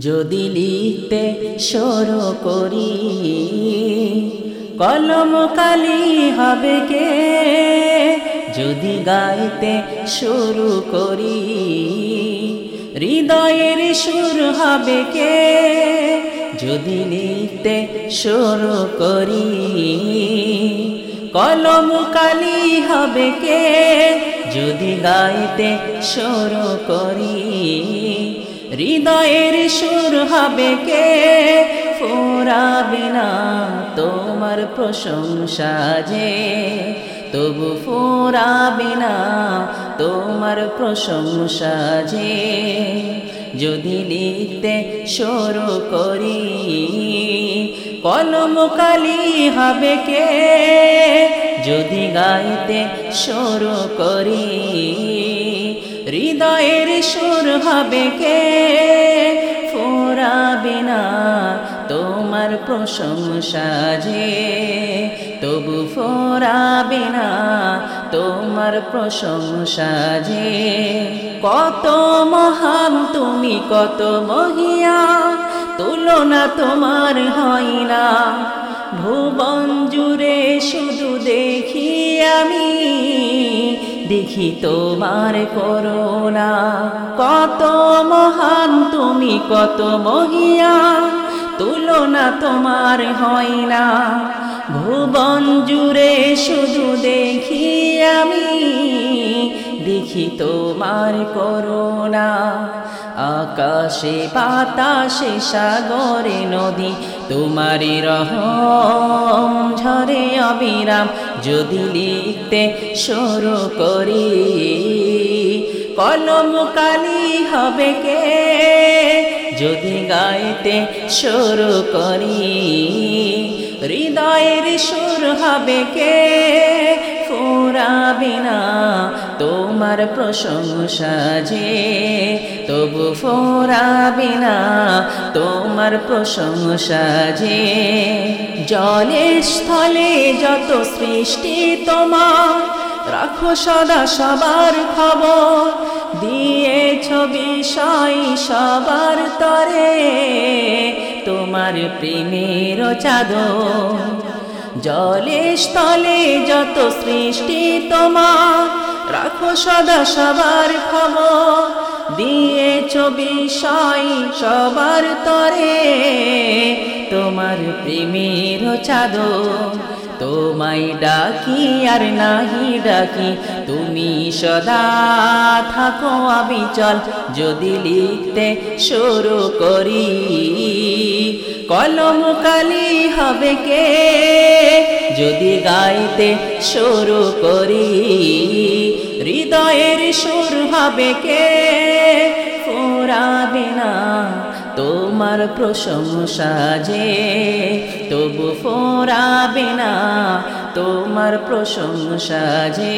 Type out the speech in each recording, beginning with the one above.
যদি লিখতে শুরু করি, কলম কালি হবে কে? যদি গাইতে শুরু করি, হৃদয়ের সুর হবে কে? যদি লিখতে শুরু করি, কলম কালি হবে কে? যদি গাইতে শুরু করি হৃদয়ের সুর হবে কে? ফোরাবে না তোমার প্রশংসা যে। তবু ফোরাবে না তোমার প্রশংসা যে। যদি লিখতে শুরু করি, কলম কালি হবে কে? যদি গাইতে শুরু করি হৃদয়ের সুর হবে কে? ফোরাবে না তোমার প্রশংসা যে। তবু ফোরাবে না তোমার প্রশংসা যে। কত মহান তুমি, কত মহিয়া, তুলনা তোমার হয় না। দেখি তোমার করোনা কত মহান, তুমি কত মহিয়া। তুলনা তোমার হয় না। ভুবন জুড়ে শুধু দেখি আমি দেখি তোমার করোনা আকাশে, বাতাসে, সাগরে, নদী, তোমারই রহম। ঝরে অবিরাম, যদি লিখতে শুরু করি, কলম কালি হবে কে? যদি গাইতে শুরু করি, হৃদয়ের সুর হবে কে? না। তোমার প্রশংসা যে তবু ফোরাবে না। তোমার প্রশংসা যে জলে স্থলে যত সৃষ্টি তোমার, রাখো সদা সবার খবর। দিয়েছ বিষয় সবার তরে, তোমার প্রেমের চাদর। জলে স্থলে যত সৃষ্টি তোমার, রাখো সদা সবার খবর দিয়েছ বিষয় সবার তরে, তোমার প্রেমের চাদর। তোমায় ডাকি আর নাহি ডাকি, তুমি সদা থাকো চল যদি লিখতে শুরু করি, কলম কালি হবে কে? যদি গাইতে শুরু করি, হৃদয়ের সুর হবে কে? ফোরাবে না তোমার প্রশংসা যে, তবু ফোরাবে না তোমার প্রশংসা যে,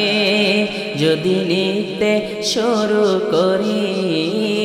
যদি লিখতে শুরু করি।